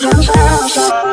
Cause I'm